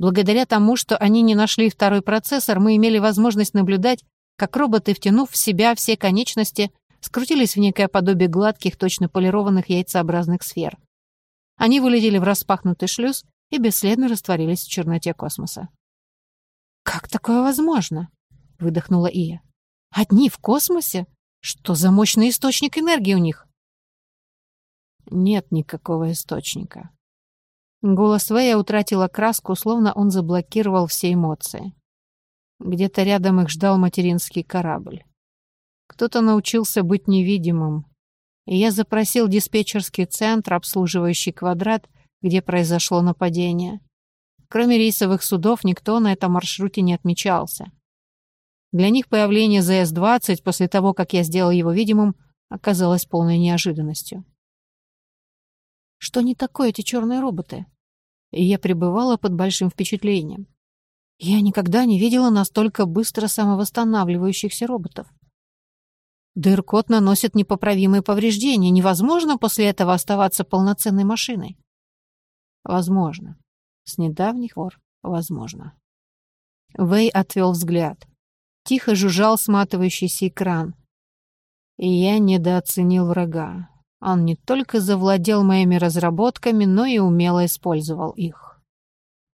Благодаря тому, что они не нашли второй процессор, мы имели возможность наблюдать, как роботы, втянув в себя все конечности, скрутились в некое подобие гладких, точно полированных яйцеобразных сфер. Они вылетели в распахнутый шлюз и бесследно растворились в черноте космоса. «Как такое возможно?» — выдохнула Ия. «Одни в космосе? Что за мощный источник энергии у них?» «Нет никакого источника», Голос Вэя утратил окраску, словно он заблокировал все эмоции. Где-то рядом их ждал материнский корабль. Кто-то научился быть невидимым. И я запросил диспетчерский центр, обслуживающий квадрат, где произошло нападение. Кроме рейсовых судов, никто на этом маршруте не отмечался. Для них появление ЗС-20 после того, как я сделал его видимым, оказалось полной неожиданностью. Что не такое эти черные роботы? И я пребывала под большим впечатлением. Я никогда не видела настолько быстро самовосстанавливающихся роботов. Дыркот наносит непоправимые повреждения. Невозможно после этого оставаться полноценной машиной. Возможно. С недавних пор возможно. Вэй отвел взгляд. Тихо жужжал сматывающийся экран. И я недооценил врага. Он не только завладел моими разработками, но и умело использовал их.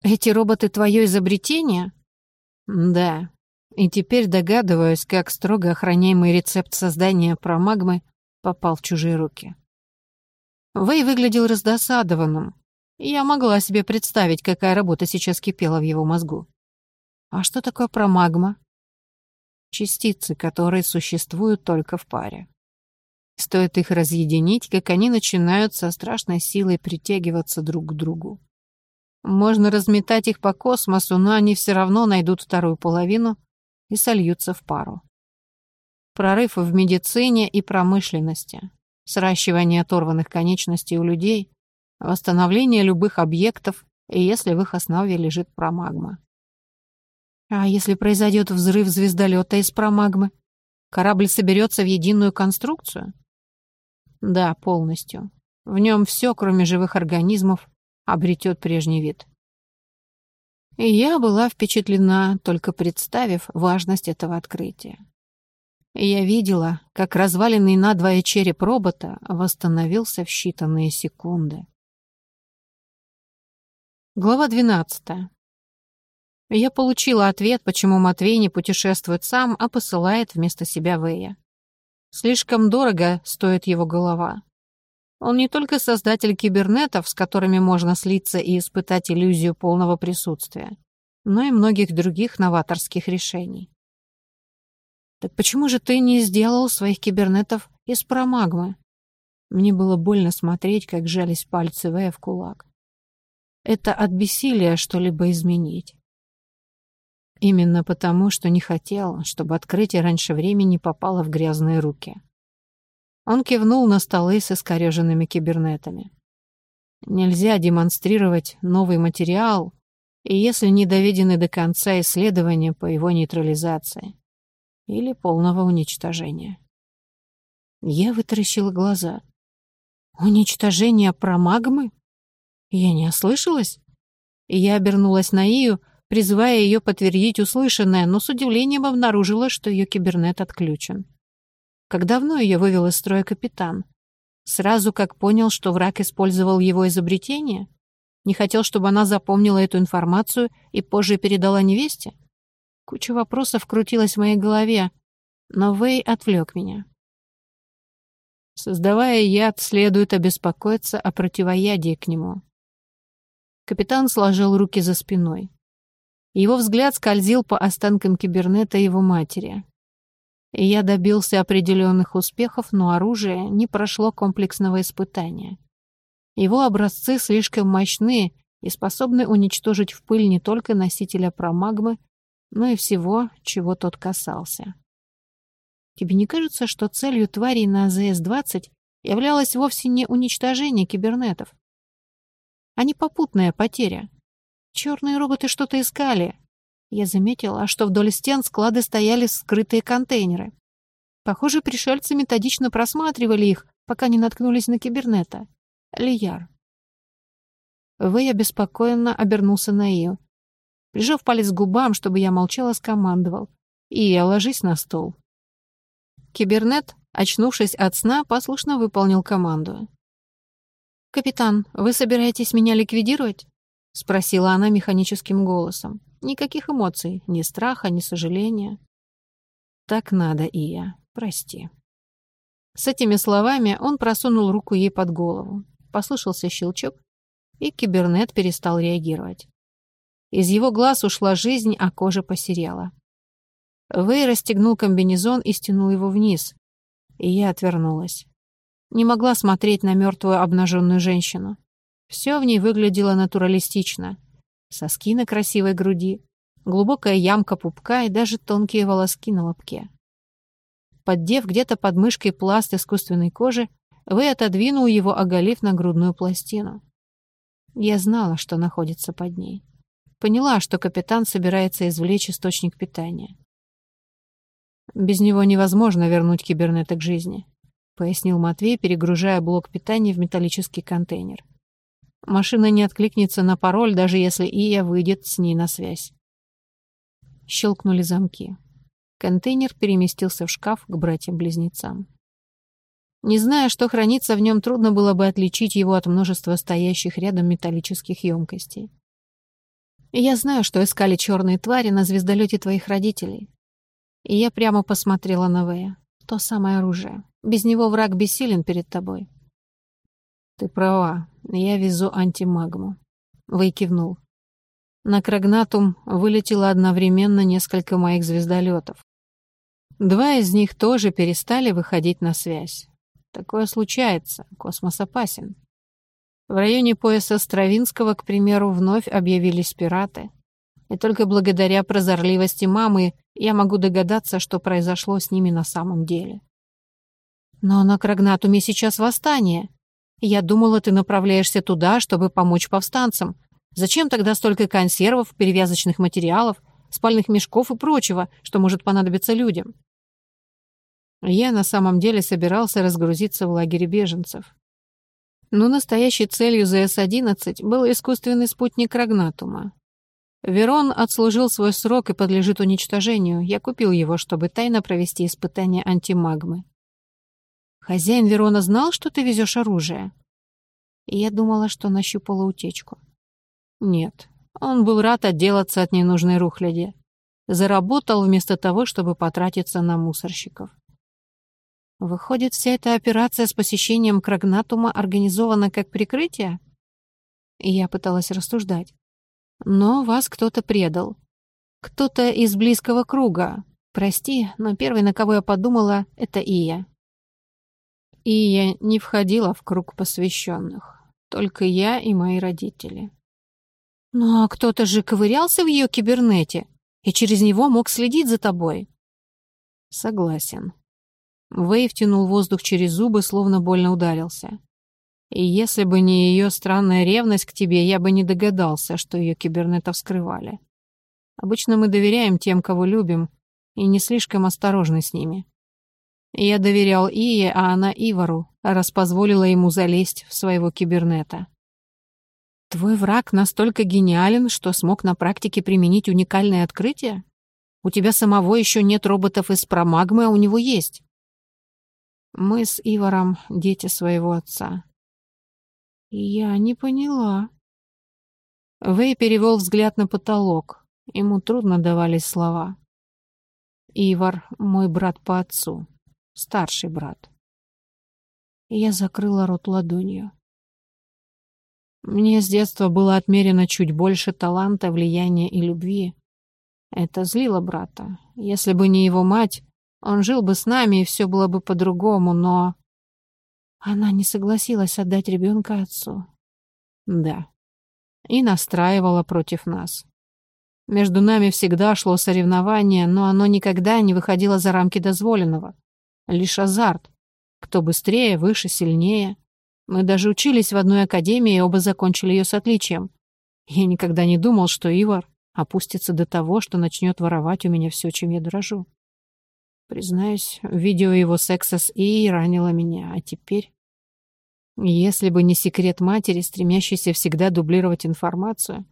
«Эти роботы — твое изобретение?» «Да. И теперь догадываюсь, как строго охраняемый рецепт создания промагмы попал в чужие руки». Вэй выглядел раздосадованным. Я могла себе представить, какая работа сейчас кипела в его мозгу. «А что такое промагма?» «Частицы, которые существуют только в паре. Стоит их разъединить, как они начинают со страшной силой притягиваться друг к другу. Можно разметать их по космосу, но они все равно найдут вторую половину и сольются в пару. Прорыв в медицине и промышленности, сращивание оторванных конечностей у людей, восстановление любых объектов, если в их основе лежит промагма. А если произойдет взрыв звездолета из промагмы? Корабль соберется в единую конструкцию? Да, полностью. В нем все, кроме живых организмов, обретет прежний вид. И я была впечатлена, только представив важность этого открытия. Я видела, как разваленный надвое череп робота восстановился в считанные секунды. Глава 12. Я получила ответ, почему Матвей не путешествует сам, а посылает вместо себя Вэя. Слишком дорого стоит его голова. Он не только создатель кибернетов, с которыми можно слиться и испытать иллюзию полного присутствия, но и многих других новаторских решений. «Так почему же ты не сделал своих кибернетов из промагмы?» Мне было больно смотреть, как жались пальцы Вэя в кулак. Это от бессилия что-либо изменить. Именно потому, что не хотел, чтобы открытие раньше времени попало в грязные руки. Он кивнул на столы с искореженными кибернетами. Нельзя демонстрировать новый материал, и если не доведены до конца исследования по его нейтрализации или полного уничтожения. Я вытаращила глаза. «Уничтожение промагмы? Я не ослышалась?» И я обернулась на Ию, призывая ее подтвердить услышанное, но с удивлением обнаружила, что ее кибернет отключен. Как давно ее вывел из строя капитан? Сразу как понял, что враг использовал его изобретение? Не хотел, чтобы она запомнила эту информацию и позже передала невесте? Куча вопросов крутилась в моей голове, но Вэй отвлек меня. Создавая яд, следует обеспокоиться о противоядии к нему. Капитан сложил руки за спиной. Его взгляд скользил по останкам кибернета его матери. Я добился определенных успехов, но оружие не прошло комплексного испытания. Его образцы слишком мощны и способны уничтожить в пыль не только носителя промагмы, но и всего, чего тот касался. Тебе не кажется, что целью тварей на ЗС-20 являлось вовсе не уничтожение кибернетов, а не попутная потеря? Черные роботы что-то искали. Я заметила, что вдоль стен склады стояли скрытые контейнеры. Похоже, пришельцы методично просматривали их, пока не наткнулись на кибернета. Лияр. Вэй обеспокоенно обернулся на Ию. Прижав палец к губам, чтобы я молчала, скомандовал. И я ложись на стол. Кибернет, очнувшись от сна, послушно выполнил команду. «Капитан, вы собираетесь меня ликвидировать?» — спросила она механическим голосом. Никаких эмоций, ни страха, ни сожаления. «Так надо, Ия, прости». С этими словами он просунул руку ей под голову. Послышался щелчок, и кибернет перестал реагировать. Из его глаз ушла жизнь, а кожа посерела. Вэй расстегнул комбинезон и стянул его вниз, и я отвернулась. Не могла смотреть на мертвую обнаженную женщину. Все в ней выглядело натуралистично. Соски на красивой груди, глубокая ямка пупка и даже тонкие волоски на лобке. Поддев где-то под мышкой пласт искусственной кожи, Вэй отодвинул его, оголив на грудную пластину. Я знала, что находится под ней. Поняла, что капитан собирается извлечь источник питания. «Без него невозможно вернуть кибернета к жизни», — пояснил Матвей, перегружая блок питания в металлический контейнер. «Машина не откликнется на пароль, даже если Ия выйдет с ней на связь». Щелкнули замки. Контейнер переместился в шкаф к братьям-близнецам. Не зная, что хранится в нем, трудно было бы отличить его от множества стоящих рядом металлических емкостей. я знаю, что искали черные твари на звездолете твоих родителей. И я прямо посмотрела на Вэя. То самое оружие. Без него враг бессилен перед тобой. Ты права. Я везу антимагму. Вэй кивнул. На Крагнатум вылетело одновременно несколько моих звездолетов. Два из них тоже перестали выходить на связь. Такое случается, космос опасен. В районе пояса Стравинского, к примеру, вновь объявились пираты. И только благодаря прозорливости мамы я могу догадаться, что произошло с ними на самом деле. Но на Крагнатуме сейчас восстание. Я думала, ты направляешься туда, чтобы помочь повстанцам, Зачем тогда столько консервов, перевязочных материалов, спальных мешков и прочего, что может понадобиться людям? Я на самом деле собирался разгрузиться в лагере беженцев. Но настоящей целью ЗС-11 был искусственный спутник Рагнатума. Верон отслужил свой срок и подлежит уничтожению. Я купил его, чтобы тайно провести испытание антимагмы. Хозяин Верона знал, что ты везешь оружие? И я думала, что нащупала утечку. Нет, он был рад отделаться от ненужной рухляди. Заработал вместо того, чтобы потратиться на мусорщиков. Выходит, вся эта операция с посещением Крагнатума организована как прикрытие? я пыталась рассуждать. Но вас кто-то предал. Кто-то из близкого круга. Прости, но первый, на кого я подумала, это Ия. Ия не входила в круг посвященных. Только я и мои родители. «Ну а кто-то же ковырялся в ее кибернете и через него мог следить за тобой». «Согласен». Вэй втянул воздух через зубы, словно больно ударился. «И если бы не ее странная ревность к тебе, я бы не догадался, что ее кибернетов скрывали. Обычно мы доверяем тем, кого любим, и не слишком осторожны с ними. Я доверял Ие, а она Ивару, раз позволила ему залезть в своего кибернета. Твой враг настолько гениален, что смог на практике применить уникальное открытие? У тебя самого еще нет роботов из промагмы, а у него есть. Мы с Иваром дети своего отца. Я не поняла. Вэй перевел взгляд на потолок. Ему трудно давались слова. Ивар — мой брат по отцу, старший брат. Я закрыла рот ладонью. Мне с детства было отмерено чуть больше таланта, влияния и любви. Это злило брата. Если бы не его мать, он жил бы с нами, и все было бы по-другому, но... Она не согласилась отдать ребенка отцу. Да. И настраивала против нас. Между нами всегда шло соревнование, но оно никогда не выходило за рамки дозволенного. Лишь азарт. Кто быстрее, выше, сильнее. Мы даже учились в одной академии и оба закончили ее с отличием. Я никогда не думал, что Ивар опустится до того, что начнет воровать у меня все, чем я дорожу. Признаюсь, видео его секса с Ией ранило меня, а теперь... Если бы не секрет матери, стремящейся всегда дублировать информацию,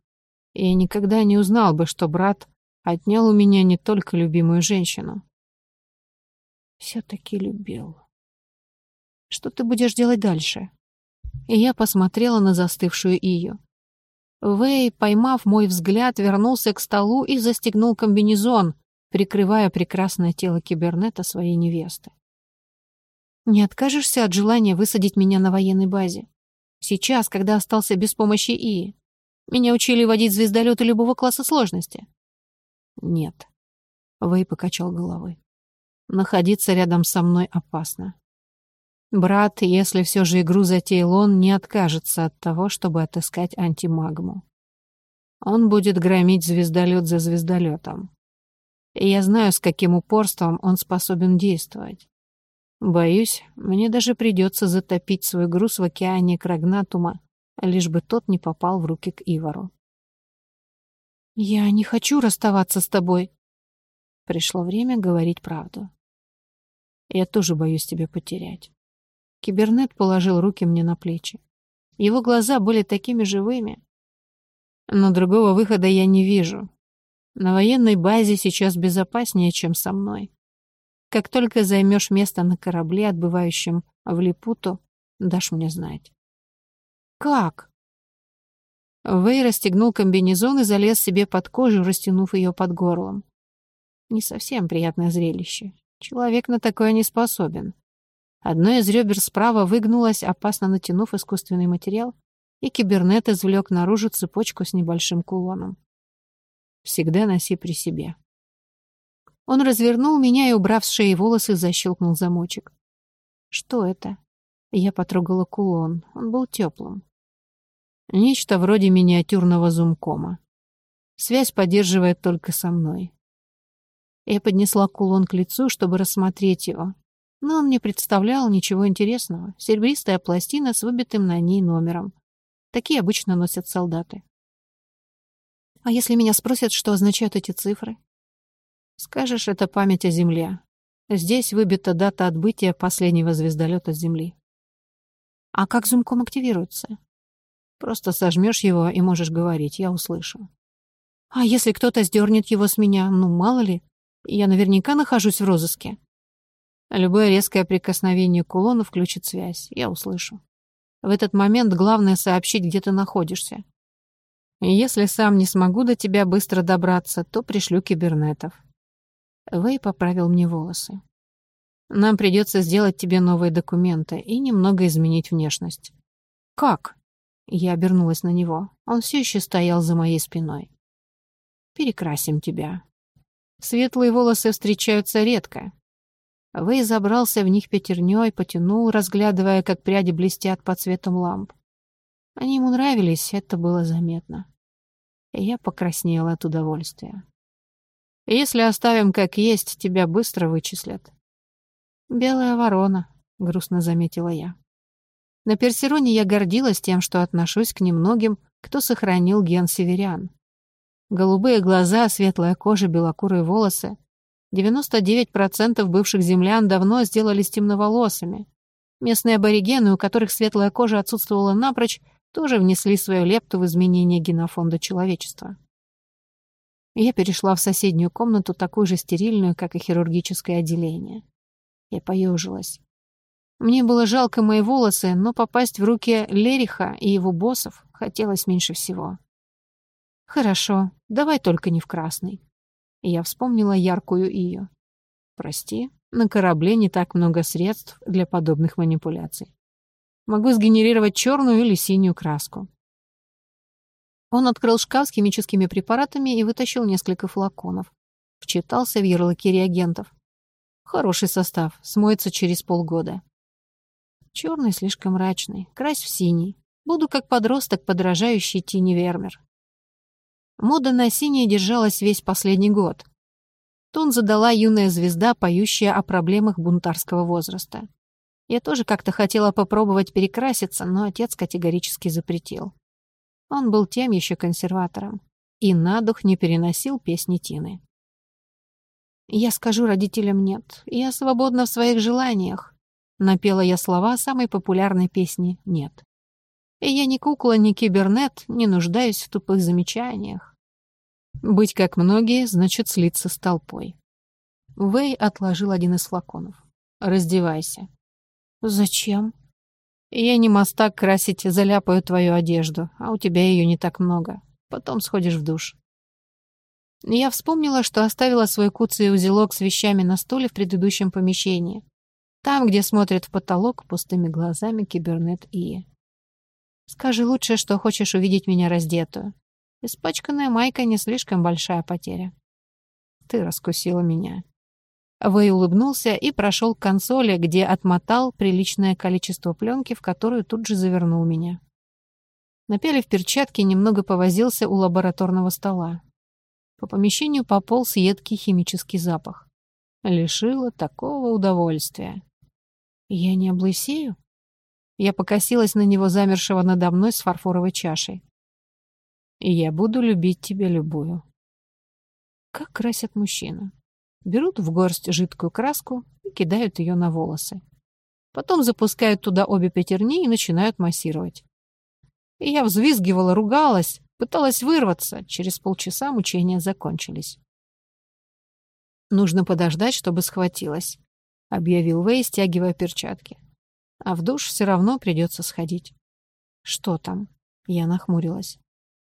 я никогда не узнал бы, что брат отнял у меня не только любимую женщину. Все-таки любил. Что ты будешь делать дальше? И я посмотрела на застывшую Ию. Вэй, поймав мой взгляд, вернулся к столу и застегнул комбинезон, прикрывая прекрасное тело кибернета своей невесты. «Не откажешься от желания высадить меня на военной базе? Сейчас, когда остался без помощи Ии. Меня учили водить звездолеты любого класса сложности». «Нет», — Вэй покачал головой. «Находиться рядом со мной опасно. Брат, если все же игру затеял он, не откажется от того, чтобы отыскать антимагму. Он будет громить звездолет за звездолетом. И я знаю, с каким упорством он способен действовать. Боюсь, мне даже придется затопить свой груз в океане Крагнатума, лишь бы тот не попал в руки к Ивару. «Я не хочу расставаться с тобой». Пришло время говорить правду. Я тоже боюсь тебя потерять. Кибернет положил руки мне на плечи. Его глаза были такими живыми. Но другого выхода я не вижу. На военной базе сейчас безопаснее, чем со мной. Как только займешь место на корабле, отбывающем в Липуту, дашь мне знать. Как? Вэй расстегнул комбинезон и залез себе под кожу, растянув ее под горлом. Не совсем приятное зрелище. Человек на такое не способен. Одно из ребер справа выгнулось, опасно натянув искусственный материал, и кибернет извлек наружу цепочку с небольшим кулоном. Всегда носи при себе. Он развернул меня и, убрав с шеи волосы, защелкнул замочек. Что это? Я потрогала кулон. Он был теплым. Нечто вроде миниатюрного зумкома. Связь поддерживает только со мной. Я поднесла кулон к лицу, чтобы рассмотреть его, но он не представлял ничего интересного. Серебристая пластина с выбитым на ней номером. Такие обычно носят солдаты. А если меня спросят, что означают эти цифры? Скажешь, это память о Земле. Здесь выбита дата отбытия последнего звездолета с Земли. А как зумком активируется? Просто сожмешь его и можешь говорить, я услышу. А если кто-то сдернет его с меня, ну мало ли, я наверняка нахожусь в розыске. Любое резкое прикосновение к кулону включит связь. Я услышу. В этот момент главное сообщить, где ты находишься. Если сам не смогу до тебя быстро добраться, то пришлю кибернетов. Вэй поправил мне волосы. Нам придется сделать тебе новые документы и немного изменить внешность. Как? Я обернулась на него. Он все еще стоял за моей спиной. Перекрасим тебя. Светлые волосы встречаются редко, Вэй забрался в них пятерней, потянул, разглядывая, как пряди блестят под светом ламп. Они ему нравились, это было заметно. И я покраснела от удовольствия. Если оставим как есть, тебя быстро вычислят. «Белая ворона», — грустно заметила я. На Персероне я гордилась тем, что отношусь к немногим, кто сохранил ген северян. Голубые глаза, светлая кожа, белокурые волосы 99% бывших землян давно сделались темноволосыми. Местные аборигены, у которых светлая кожа отсутствовала напрочь, тоже внесли свою лепту в изменение генофонда человечества. Я перешла в соседнюю комнату, такую же стерильную, как и хирургическое отделение. Я поежилась. Мне было жалко мои волосы, но попасть в руки Лериха и его боссов хотелось меньше всего. «Хорошо, давай только не в красный», я вспомнила яркую ее. Прости, на корабле не так много средств для подобных манипуляций. Могу сгенерировать черную или синюю краску. Он открыл шкаф с химическими препаратами и вытащил несколько флаконов. Вчитался в ярлыки реагентов. Хороший состав, смоется через полгода. Черный слишком мрачный, крась в синий. Буду как подросток, подражающий Тини Вермер. Мода на синее держалась весь последний год. Тон задала юная звезда, поющая о проблемах бунтарского возраста. Я тоже как-то хотела попробовать перекраситься, но отец категорически запретил. Он был тем еще консерватором и на дух не переносил песни Тины. «Я скажу родителям нет. Я свободна в своих желаниях», — напела я слова самой популярной песни «Нет». И я ни кукла, ни кибернет, не нуждаюсь в тупых замечаниях. Быть как многие, значит слиться с толпой. Вэй отложил один из флаконов. «Раздевайся». «Зачем?» «Я не мастак красить, заляпаю твою одежду, а у тебя ее не так много. Потом сходишь в душ». Я вспомнила, что оставила свой куцый узелок с вещами на стуле в предыдущем помещении. Там, где смотрит в потолок пустыми глазами кибернет Ии. «Скажи лучше, что хочешь увидеть меня раздетую. Испачканная майка не слишком большая потеря». «Ты раскусила меня». Вэй улыбнулся и прошел к консоли, где отмотал приличное количество пленки, в которую тут же завернул меня. Напялив перчатки, немного повозился у лабораторного стола. По помещению пополз едкий химический запах. Лишила такого удовольствия. Я не облысею? Я покосилась на него, замершего надо мной с фарфоровой чашей. И я буду любить тебя любую. Как красят мужчину. Берут в горсть жидкую краску и кидают ее на волосы. Потом запускают туда обе пятерни и начинают массировать. И я взвизгивала, ругалась, пыталась вырваться. Через полчаса мучения закончились. «Нужно подождать, чтобы схватилась», — объявил Вэй, стягивая перчатки. «А в душ все равно придется сходить». «Что там?» — я нахмурилась.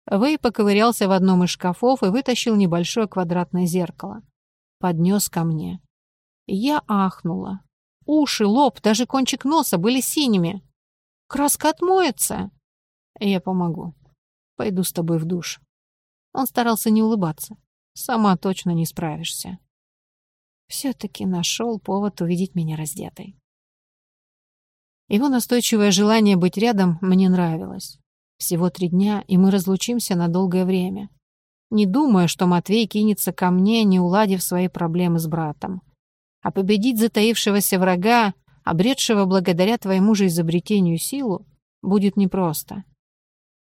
Вэй поковырялся в одном из шкафов и вытащил небольшое квадратное зеркало поднес ко мне. Я ахнула. Уши, лоб, даже кончик носа были синими. Краска отмоется. Я помогу. Пойду с тобой в душ. Он старался не улыбаться. Сама точно не справишься. Все-таки нашел повод увидеть меня раздетой. Его настойчивое желание быть рядом мне нравилось. Всего три дня, и мы разлучимся на долгое время не думая, что Матвей кинется ко мне, не уладив свои проблемы с братом. А победить затаившегося врага, обретшего благодаря твоему же изобретению силу, будет непросто.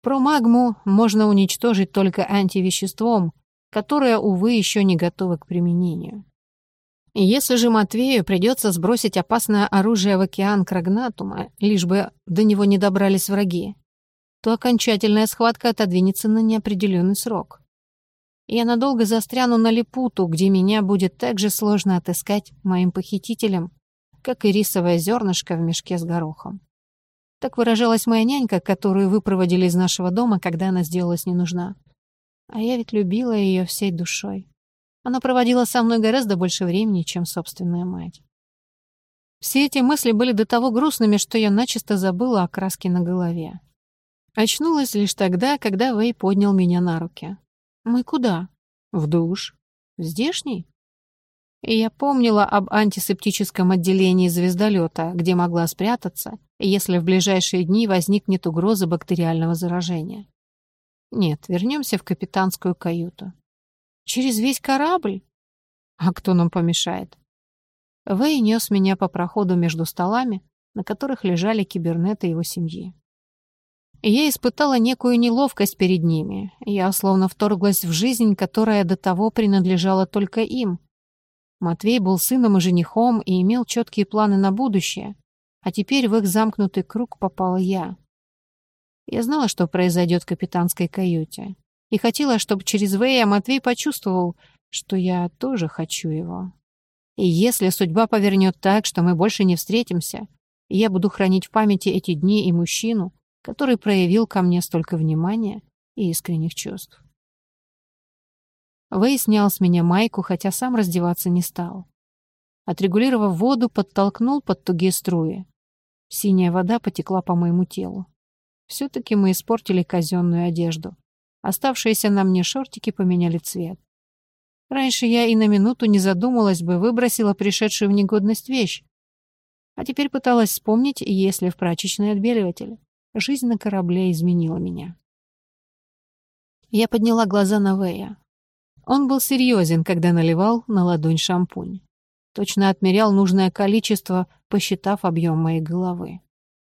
Промагму можно уничтожить только антивеществом, которое, увы, еще не готово к применению. Если же Матвею придется сбросить опасное оружие в океан Крагнатума, лишь бы до него не добрались враги, то окончательная схватка отодвинется на неопределенный срок я надолго застряну на Липуту, где меня будет так же сложно отыскать моим похитителям, как и рисовое зернышко в мешке с горохом. Так выражалась моя нянька, которую выпроводили из нашего дома, когда она сделалась не нужна. А я ведь любила ее всей душой. Она проводила со мной гораздо больше времени, чем собственная мать. Все эти мысли были до того грустными, что я начисто забыла о краске на голове. Очнулась лишь тогда, когда Вэй поднял меня на руки. «Мы куда?» «В душ». «В здешний?» И я помнила об антисептическом отделении звездолета, где могла спрятаться, если в ближайшие дни возникнет угроза бактериального заражения. Нет, вернемся в капитанскую каюту. Через весь корабль? А кто нам помешает? Вэй нес меня по проходу между столами, на которых лежали кибернеты его семьи я испытала некую неловкость перед ними. Я словно вторглась в жизнь, которая до того принадлежала только им. Матвей был сыном и женихом и имел четкие планы на будущее, а теперь в их замкнутый круг попала я. Я знала, что произойдет в капитанской каюте, и хотела, чтобы через Вэя Матвей почувствовал, что я тоже хочу его. И если судьба повернет так, что мы больше не встретимся, я буду хранить в памяти эти дни и мужчину, который проявил ко мне столько внимания и искренних чувств. Вэй снял с меня майку, хотя сам раздеваться не стал. Отрегулировав воду, подтолкнул под тугие струи. Синяя вода потекла по моему телу. Все-таки мы испортили казенную одежду. Оставшиеся на мне шортики поменяли цвет. Раньше я и на минуту не задумалась бы, выбросила пришедшую в негодность вещь. А теперь пыталась вспомнить, есть ли в прачечной отбеливатель. Жизнь на корабле изменила меня. Я подняла глаза на Вэя. Он был серьезен, когда наливал на ладонь шампунь. Точно отмерял нужное количество, посчитав объем моей головы.